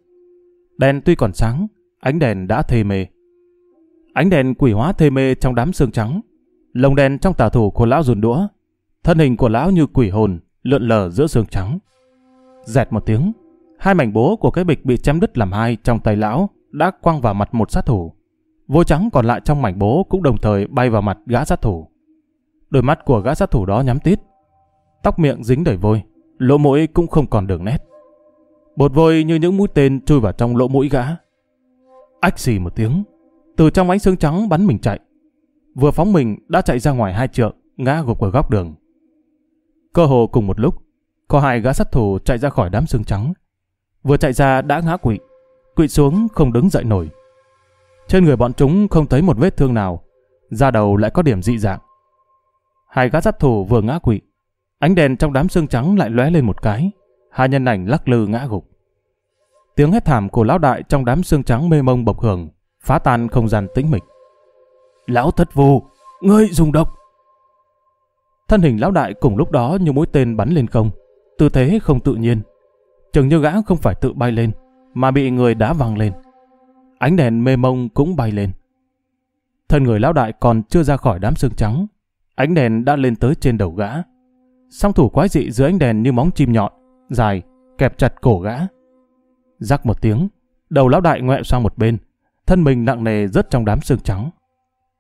Đèn tuy còn sáng, ánh đèn đã thê mê. Ánh đèn quỷ hóa thê mê trong đám xương trắng. Lồng đèn trong tà thủ của lão rùn đũa. Thân hình của lão như quỷ hồn, lượn lờ giữa xương trắng. Dẹt một tiếng, hai mảnh bố của cái bịch bị chém đứt làm hai trong tay lão đã quăng vào mặt một sát thủ. Vô trắng còn lại trong mảnh bố cũng đồng thời bay vào mặt gã sát thủ. Đôi mắt của gã sát thủ đó nhắm tít. Tóc miệng dính đầy vôi, lỗ mũi cũng không còn đường nét. Bột vôi như những mũi tên chui vào trong lỗ mũi gã. Ách xì một tiếng, từ trong ánh xương trắng bắn mình chạy. Vừa phóng mình đã chạy ra ngoài hai trượng, ngã gục ở góc đường. Cơ hồ cùng một lúc, có hai gã sát thủ chạy ra khỏi đám xương trắng. Vừa chạy ra đã ngã quỵ, quỵ xuống không đứng dậy nổi. Trên người bọn chúng không thấy một vết thương nào, da đầu lại có điểm dị dạng. Hai gã sát thủ vừa ngã quỵ, ánh đèn trong đám xương trắng lại lóe lên một cái, hai nhân ảnh lắc lư ngã gục. Tiếng hét thảm của lão đại trong đám xương trắng mê mông bộc hưởng, phá tan không gian tĩnh mịch. Lão thất vô, ngươi dùng độc. Thân hình lão đại cùng lúc đó như mũi tên bắn lên không, tư thế không tự nhiên. Chừng như gã không phải tự bay lên, mà bị người đá văng lên. Ánh đèn mê mông cũng bay lên. Thân người lão đại còn chưa ra khỏi đám xương trắng, ánh đèn đã lên tới trên đầu gã. Song thủ quái dị dưới ánh đèn như móng chim nhọn, dài, kẹp chặt cổ gã. Rắc một tiếng, đầu lão đại ngoẹo sang một bên, thân mình nặng nề rớt trong đám xương trắng.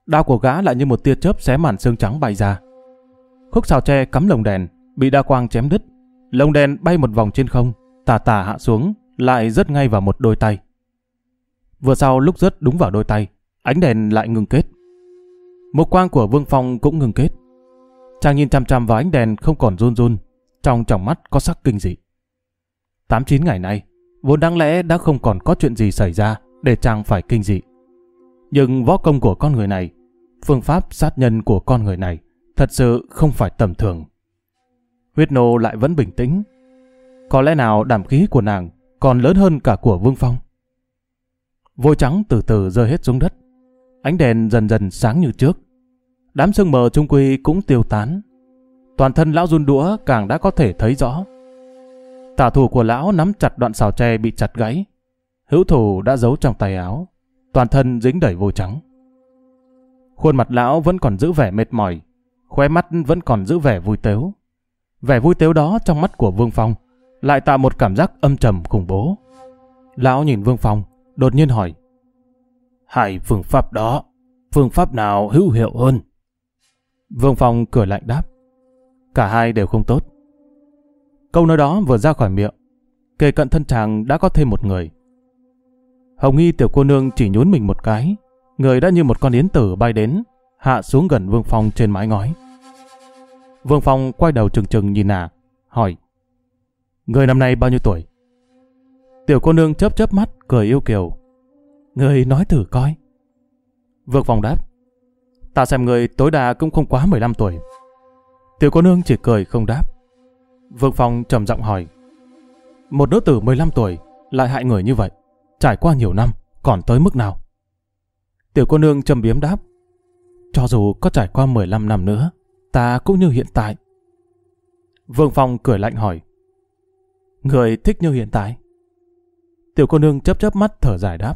Đao của gã lại như một tia chớp xé màn xương trắng bay ra. Khúc xào tre cắm lồng đèn, bị đa quang chém đứt. Lồng đèn bay một vòng trên không, tà tà hạ xuống, lại rớt ngay vào một đôi tay. Vừa sau lúc rớt đúng vào đôi tay, ánh đèn lại ngừng kết. Một quang của Vương Phong cũng ngừng kết. Chàng nhìn chăm chăm vào ánh đèn không còn run run, trong tròng mắt có sắc kinh dị. Tám chín ngày nay, vốn đáng lẽ đã không còn có chuyện gì xảy ra để chàng phải kinh dị. Nhưng võ công của con người này, phương pháp sát nhân của con người này thật sự không phải tầm thường. Huyết nô lại vẫn bình tĩnh. Có lẽ nào đảm khí của nàng còn lớn hơn cả của Vương Phong? Vôi trắng từ từ rơi hết xuống đất. Ánh đèn dần dần sáng như trước. Đám sương mờ trung quy cũng tiêu tán. Toàn thân lão run đũa càng đã có thể thấy rõ. Tả thủ của lão nắm chặt đoạn xào tre bị chặt gãy. Hữu thủ đã giấu trong tay áo. Toàn thân dính đầy vôi trắng. Khuôn mặt lão vẫn còn giữ vẻ mệt mỏi. Khóe mắt vẫn còn giữ vẻ vui tếu. Vẻ vui tếu đó trong mắt của Vương Phong lại tạo một cảm giác âm trầm khủng bố. Lão nhìn Vương Phong, đột nhiên hỏi. Hai phương pháp đó, phương pháp nào hữu hiệu hơn? Vương Phong cười lạnh đáp. Cả hai đều không tốt. Câu nói đó vừa ra khỏi miệng, kề cận thân chàng đã có thêm một người. Hồng Nghi tiểu cô nương chỉ nhún mình một cái, người đã như một con yến tử bay đến, hạ xuống gần Vương Phong trên mái ngói. Vương Phong quay đầu trừng trừng nhìn nà, hỏi. Người năm nay bao nhiêu tuổi? Tiểu cô nương chớp chớp mắt, cười yêu kiều. Người nói thử coi. Vương Phong đáp. Ta xem người tối đa cũng không quá 15 tuổi. Tiểu cô nương chỉ cười không đáp. Vương Phong trầm giọng hỏi. Một nữ tử 15 tuổi lại hại người như vậy, trải qua nhiều năm, còn tới mức nào? Tiểu cô nương trầm biếm đáp. Cho dù có trải qua 15 năm nữa, ta cũng như hiện tại. Vương Phong cười lạnh hỏi. Người thích như hiện tại? Tiểu cô nương chấp chấp mắt thở dài đáp.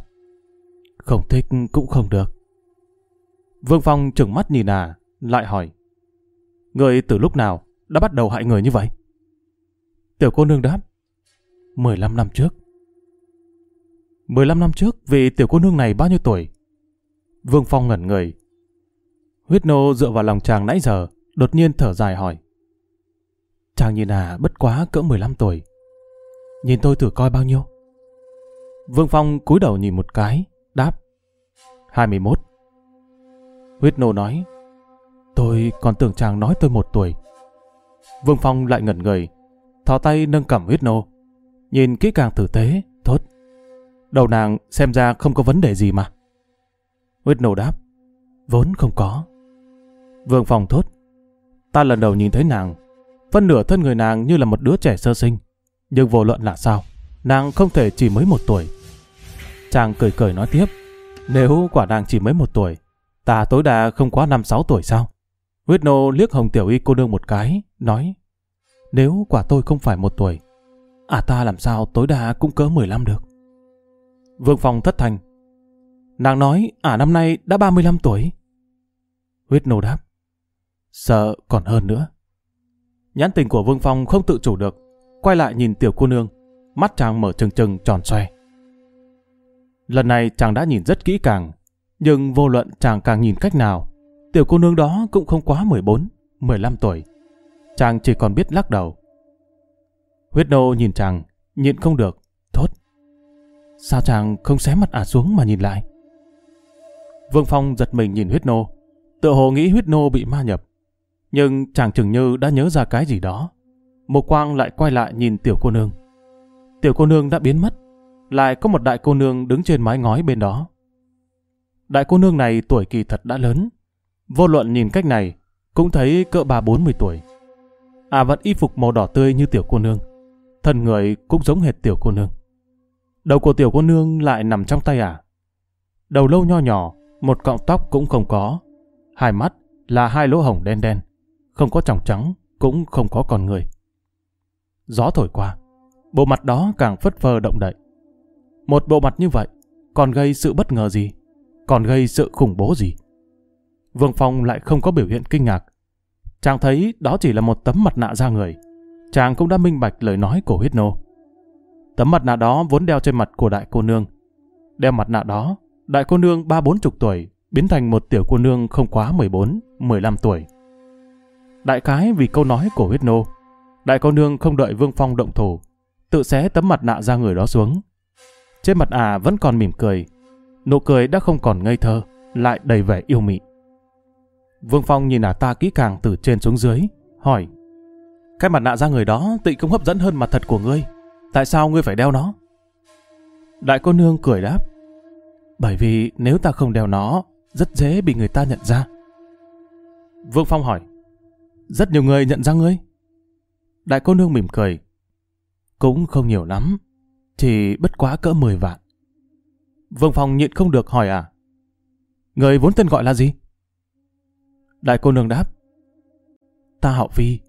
Không thích cũng không được. Vương Phong trừng mắt nhìn à, lại hỏi. Người từ lúc nào đã bắt đầu hại người như vậy? Tiểu cô nương đáp. 15 năm trước. 15 năm trước vì tiểu cô nương này bao nhiêu tuổi? Vương Phong ngẩn người. Huyết nô dựa vào lòng chàng nãy giờ, đột nhiên thở dài hỏi. Chàng nhìn à bất quá cỡ 15 tuổi. Nhìn tôi thử coi bao nhiêu. Vương Phong cúi đầu nhìn một cái, đáp. 21. Huyết nô nói. Tôi còn tưởng chàng nói tôi một tuổi. Vương Phong lại ngẩn người, thò tay nâng cầm huyết nô. Nhìn kỹ càng tử tế, thốt. Đầu nàng xem ra không có vấn đề gì mà. Huyết nô đáp. Vốn không có. Vương Phong thốt. Ta lần đầu nhìn thấy nàng. Phân nửa thân người nàng như là một đứa trẻ sơ sinh. Nhưng vô luận là sao? Nàng không thể chỉ mới một tuổi. Chàng cười cười nói tiếp. Nếu quả nàng chỉ mới một tuổi, ta tối đa không quá năm sáu tuổi sao? Huyết nô liếc hồng tiểu y cô đương một cái, nói. Nếu quả tôi không phải một tuổi, à ta làm sao tối đa cũng cỡ 15 được. Vương Phong thất thành. Nàng nói à năm nay đã 35 tuổi. Huyết nô đáp. Sợ còn hơn nữa. Nhãn tình của Vương Phong không tự chủ được, quay lại nhìn tiểu cô nương, mắt chàng mở trừng trừng tròn xoe. Lần này chàng đã nhìn rất kỹ càng, nhưng vô luận chàng càng nhìn cách nào, tiểu cô nương đó cũng không quá 14, 15 tuổi. Chàng chỉ còn biết lắc đầu. Huyết nô nhìn chàng, nhịn không được, thốt. Sao chàng không xé mặt ả xuống mà nhìn lại? Vương Phong giật mình nhìn huyết nô, tự hồ nghĩ huyết nô bị ma nhập. Nhưng chàng chừng như đã nhớ ra cái gì đó. Mục quang lại quay lại nhìn tiểu cô nương. Tiểu cô nương đã biến mất, lại có một đại cô nương đứng trên mái ngói bên đó. Đại cô nương này tuổi kỳ thật đã lớn. Vô luận nhìn cách này, cũng thấy cỡ ba bốn mươi tuổi. À vẫn y phục màu đỏ tươi như tiểu cô nương. Thân người cũng giống hệt tiểu cô nương. Đầu của tiểu cô nương lại nằm trong tay à. Đầu lâu nho nhỏ, một cọng tóc cũng không có. Hai mắt là hai lỗ hổng đen đen. Không có tròng trắng, cũng không có con người. Gió thổi qua, bộ mặt đó càng phất phơ động đậy. Một bộ mặt như vậy, còn gây sự bất ngờ gì? Còn gây sự khủng bố gì? Vương Phong lại không có biểu hiện kinh ngạc. Chàng thấy đó chỉ là một tấm mặt nạ da người. Chàng cũng đã minh bạch lời nói của huyết nô. Tấm mặt nạ đó vốn đeo trên mặt của đại cô nương. Đeo mặt nạ đó, đại cô nương ba bốn chục tuổi, biến thành một tiểu cô nương không quá 14, 15 tuổi. Đại cái vì câu nói của huyết nô, đại cô nương không đợi Vương Phong động thủ, tự xé tấm mặt nạ ra người đó xuống. Trên mặt à vẫn còn mỉm cười, nụ cười đã không còn ngây thơ, lại đầy vẻ yêu mị. Vương Phong nhìn ả ta kỹ càng từ trên xuống dưới, hỏi Cái mặt nạ ra người đó tị không hấp dẫn hơn mặt thật của ngươi, tại sao ngươi phải đeo nó? Đại cô nương cười đáp Bởi vì nếu ta không đeo nó, rất dễ bị người ta nhận ra. Vương Phong hỏi rất nhiều người nhận ra ngươi. Đại cô nương mỉm cười Cũng không nhiều lắm, chỉ bất quá cỡ 10 vạn. Vương Phong nhịn không được hỏi à Người vốn tên gọi là gì? Đại cô nương đáp. Ta họ Vi.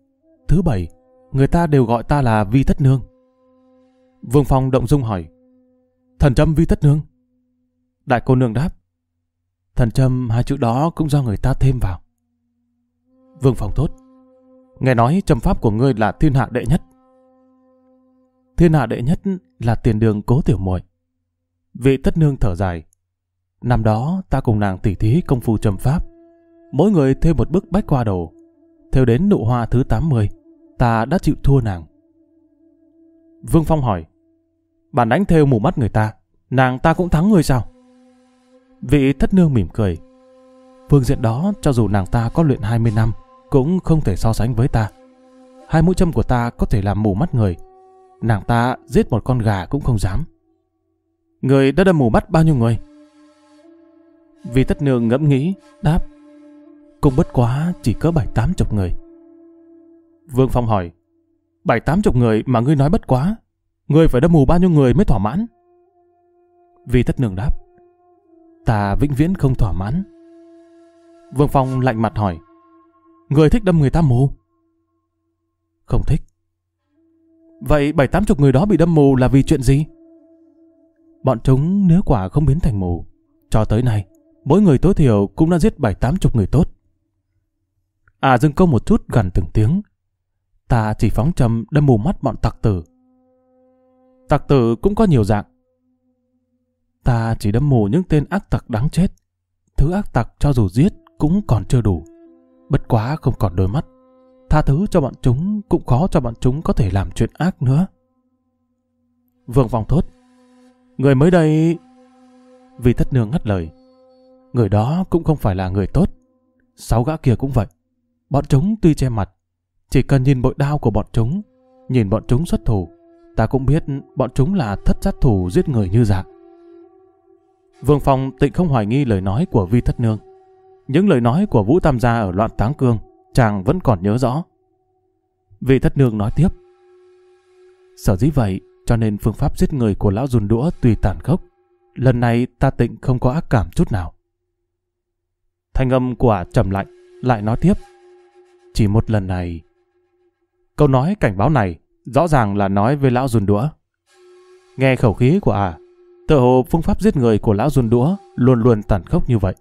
Thứ bảy, người ta đều gọi ta là Vi Thất Nương. Vương Phong động dung hỏi. Thần châm Vi Thất Nương. Đại cô nương đáp. Thần châm hai chữ đó cũng do người ta thêm vào. Vương Phong tốt. Nghe nói châm pháp của ngươi là thiên hạ đệ nhất. Thiên hạ đệ nhất là tiền đường cố tiểu muội. Vị thất nương thở dài. Năm đó ta cùng nàng tỉ thí công phu châm pháp mỗi người thêm một bức bách qua đồ. Theo đến nụ hoa thứ 80, ta đã chịu thua nàng. Vương Phong hỏi, bản đánh theo mù mắt người ta, nàng ta cũng thắng người sao? Vị thất nương mỉm cười. Phương diện đó, cho dù nàng ta có luyện 20 năm, cũng không thể so sánh với ta. Hai mũi châm của ta có thể làm mù mắt người. Nàng ta giết một con gà cũng không dám. Người đã đâm mù mắt bao nhiêu người? Vì tất nương ngẫm nghĩ, đáp cũng bất quá chỉ có bảy tám chục người. Vương Phong hỏi, bảy tám chục người mà ngươi nói bất quá, ngươi phải đâm mù bao nhiêu người mới thỏa mãn? Vì tất nương đáp, ta vĩnh viễn không thỏa mãn. Vương Phong lạnh mặt hỏi, Người thích đâm người ta mù. Không thích. Vậy bảy tám chục người đó bị đâm mù là vì chuyện gì? Bọn chúng nếu quả không biến thành mù, cho tới nay, mỗi người tối thiểu cũng đã giết bảy tám chục người tốt. À dừng câu một chút gần từng tiếng. Ta chỉ phóng trầm đâm mù mắt bọn tặc tử. Tặc tử cũng có nhiều dạng. Ta chỉ đâm mù những tên ác tặc đáng chết. Thứ ác tặc cho dù giết cũng còn chưa đủ. Bất quá không còn đôi mắt. Tha thứ cho bọn chúng cũng khó cho bọn chúng có thể làm chuyện ác nữa. Vương Phong thốt. Người mới đây... Vì thất nương ngắt lời. Người đó cũng không phải là người tốt. Sáu gã kia cũng vậy. Bọn chúng tuy che mặt, chỉ cần nhìn bội đao của bọn chúng, nhìn bọn chúng xuất thủ, ta cũng biết bọn chúng là thất sát thủ giết người như dạng. Vương Phong tịnh không hoài nghi lời nói của Vi Thất Nương. Những lời nói của Vũ Tam Gia ở loạn táng cương, chàng vẫn còn nhớ rõ. Vị Thất Nương nói tiếp. Sở dĩ vậy, cho nên phương pháp giết người của lão dùn đũa tùy tàn khốc. Lần này ta tịnh không có ác cảm chút nào. Thanh âm của trầm lạnh, lại nói tiếp. Chỉ một lần này. Câu nói cảnh báo này rõ ràng là nói với lão dùn đũa. Nghe khẩu khí của à, tự hồ phương pháp giết người của lão dùn đũa luôn luôn tàn khốc như vậy.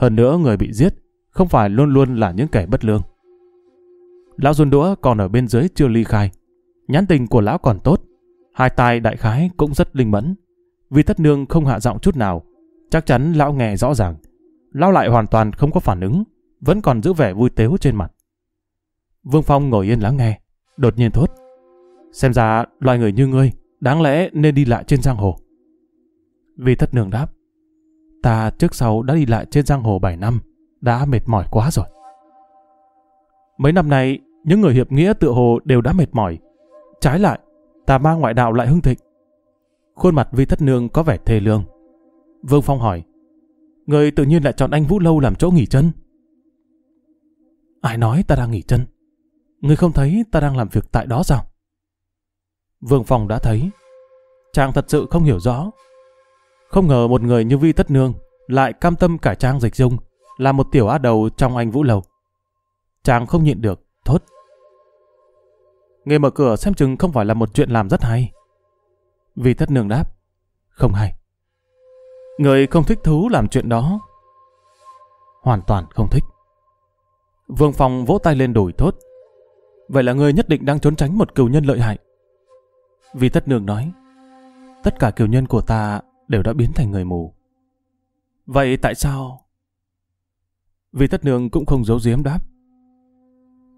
Hơn nữa người bị giết không phải luôn luôn là những kẻ bất lương. Lão run đũa còn ở bên dưới chưa ly khai. Nhãn tình của lão còn tốt. Hai tai đại khái cũng rất linh mẫn. Vì thất nương không hạ giọng chút nào. Chắc chắn lão nghe rõ ràng. Lão lại hoàn toàn không có phản ứng. Vẫn còn giữ vẻ vui tếu trên mặt. Vương Phong ngồi yên lắng nghe, đột nhiên thốt. Xem ra loài người như ngươi, đáng lẽ nên đi lại trên giang hồ. Vì thất nương đáp. Ta trước sau đã đi lại trên giang hồ 7 năm, đã mệt mỏi quá rồi. Mấy năm nay, những người hiệp nghĩa tự hồ đều đã mệt mỏi. Trái lại, ta ma ngoại đạo lại hưng thịnh. Khuôn mặt vi thất nương có vẻ thê lương. Vương Phong hỏi, người tự nhiên lại chọn anh Vũ Lâu làm chỗ nghỉ chân. Ai nói ta đang nghỉ chân? Ngươi không thấy ta đang làm việc tại đó sao? Vương Phong đã thấy. Chàng thật sự không hiểu rõ. Không ngờ một người như Vi Tất Nương lại cam tâm cải trang dịch dung là một tiểu á đầu trong anh Vũ Lầu. Chàng không nhịn được, thốt. Nghề mở cửa xem chừng không phải là một chuyện làm rất hay. Vi Tất Nương đáp. Không hay. Người không thích thú làm chuyện đó. Hoàn toàn không thích. Vương Phong vỗ tay lên đùi thốt. Vậy là người nhất định đang trốn tránh một cừu nhân lợi hại. Vì tất nương nói, tất cả cừu nhân của ta đều đã biến thành người mù. Vậy tại sao? Vì tất nương cũng không giấu giếm đáp.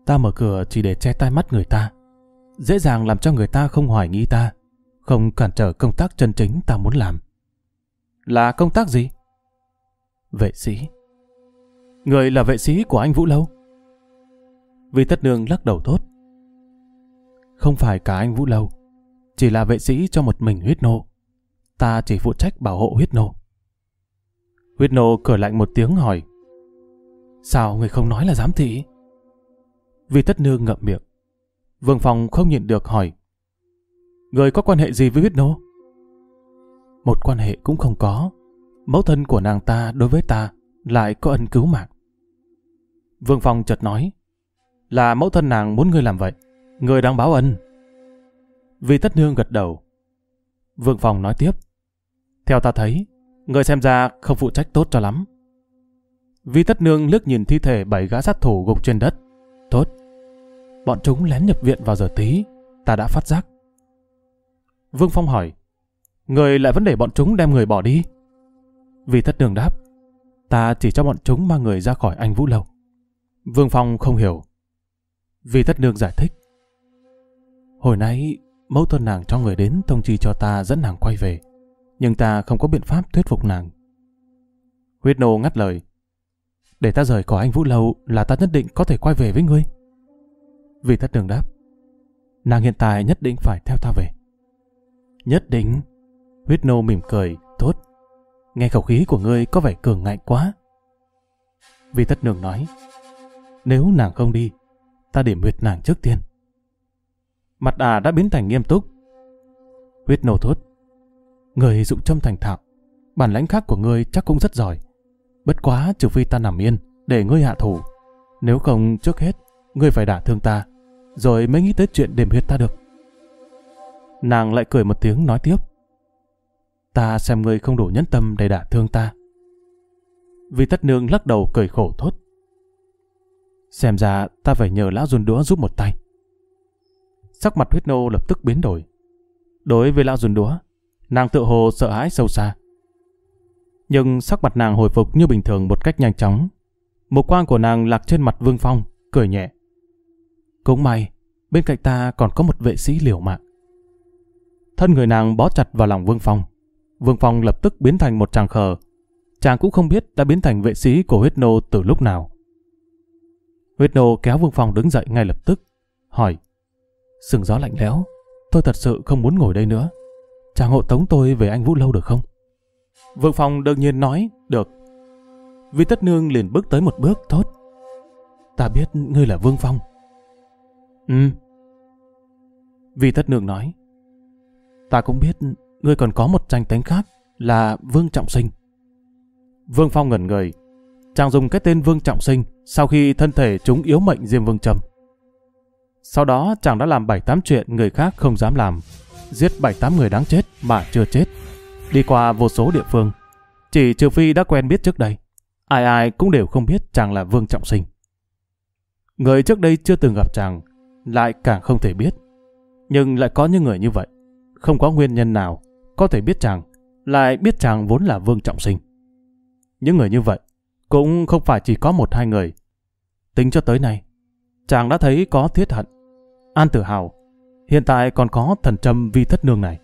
Ta mở cửa chỉ để che tai mắt người ta, dễ dàng làm cho người ta không hoài nghi ta, không cản trở công tác chân chính ta muốn làm. Là công tác gì? Vệ sĩ. Người là vệ sĩ của anh Vũ Lâu. Vì tất nương lắc đầu thốt. Không phải cả anh Vũ Lâu, chỉ là vệ sĩ cho một mình huyết nô. Ta chỉ phụ trách bảo hộ huyết nô. Huyết nô cửa lạnh một tiếng hỏi. Sao người không nói là giám thị? Vì tất nương ngậm miệng. Vương Phong không nhịn được hỏi. Người có quan hệ gì với huyết nô? Một quan hệ cũng không có. Mẫu thân của nàng ta đối với ta lại có ân cứu mạng. Vương Phong chợt nói. Là mẫu thân nàng muốn ngươi làm vậy. Ngươi đang báo ân. Vì tất nương gật đầu. Vương Phong nói tiếp. Theo ta thấy, người xem ra không phụ trách tốt cho lắm. Vi tất nương lướt nhìn thi thể bảy gã sát thủ gục trên đất. Tốt. Bọn chúng lén nhập viện vào giờ tí. Ta đã phát giác. Vương Phong hỏi. Người lại vẫn để bọn chúng đem người bỏ đi. Vi Tất Nương đáp. Ta chỉ cho bọn chúng mang người ra khỏi anh Vũ Lâu. Vương Phong không hiểu. Vi Tất nương giải thích. Hồi nãy, mẫu thân nàng cho người đến thông chi cho ta dẫn nàng quay về. Nhưng ta không có biện pháp thuyết phục nàng. Huyết nô ngắt lời. Để ta rời khỏi anh Vũ Lâu là ta nhất định có thể quay về với ngươi. Vì thất Đường đáp. Nàng hiện tại nhất định phải theo ta về. Nhất định. Huyết nô mỉm cười, tốt. Nghe khẩu khí của ngươi có vẻ cường ngạnh quá. Vì thất Đường nói. Nếu nàng không đi, ta điểm huyệt nàng trước tiên. Mặt à đã biến thành nghiêm túc. Huyết Nô thốt. Người dụng châm thành thạo, bản lãnh khác của ngươi chắc cũng rất giỏi. Bất quá trừ phi ta nằm yên, để ngươi hạ thủ. Nếu không trước hết, ngươi phải đả thương ta, rồi mới nghĩ tới chuyện đềm huyết ta được. Nàng lại cười một tiếng nói tiếp. Ta xem ngươi không đủ nhẫn tâm để đả thương ta. Vì tất nương lắc đầu cười khổ thốt. Xem ra ta phải nhờ lão dùn đũa giúp một tay. Sắc mặt huyết nô lập tức biến đổi. Đối với lão dùn đũa, nàng tự hồ sợ hãi sâu xa. Nhưng sắc mặt nàng hồi phục như bình thường một cách nhanh chóng. Một quang của nàng lạc trên mặt Vương Phong, cười nhẹ. Cũng may, bên cạnh ta còn có một vệ sĩ liều mạng. Thân người nàng bó chặt vào lòng Vương Phong. Vương Phong lập tức biến thành một chàng khờ. Chàng cũng không biết đã biến thành vệ sĩ của huyết nô từ lúc nào. Huyết nô kéo Vương Phong đứng dậy ngay lập tức, hỏi. Sừng gió lạnh lẽo, tôi thật sự không muốn ngồi đây nữa. Chàng hộ tống tôi về anh Vũ Lâu được không? Vương Phong đương nhiên nói, được. Vì tất nương liền bước tới một bước thốt. Ta biết ngươi là Vương Phong. Ừ. Vì tất nương nói. Ta cũng biết ngươi còn có một danh tánh khác là Vương Trọng Sinh. Vương Phong ngẩn người. Chàng dùng cái tên Vương Trọng Sinh sau khi thân thể chúng yếu mệnh Diêm Vương Trầm. Sau đó chàng đã làm bảy tám chuyện người khác không dám làm. Giết bảy tám người đáng chết mà chưa chết. Đi qua vô số địa phương. Chỉ trừ phi đã quen biết trước đây. Ai ai cũng đều không biết chàng là Vương Trọng Sinh. Người trước đây chưa từng gặp chàng lại càng không thể biết. Nhưng lại có những người như vậy. Không có nguyên nhân nào có thể biết chàng, lại biết chàng vốn là Vương Trọng Sinh. Những người như vậy cũng không phải chỉ có một hai người. Tính cho tới nay, chàng đã thấy có thiết hận, an tử hào, hiện tại còn có thần trâm vi thất nương này.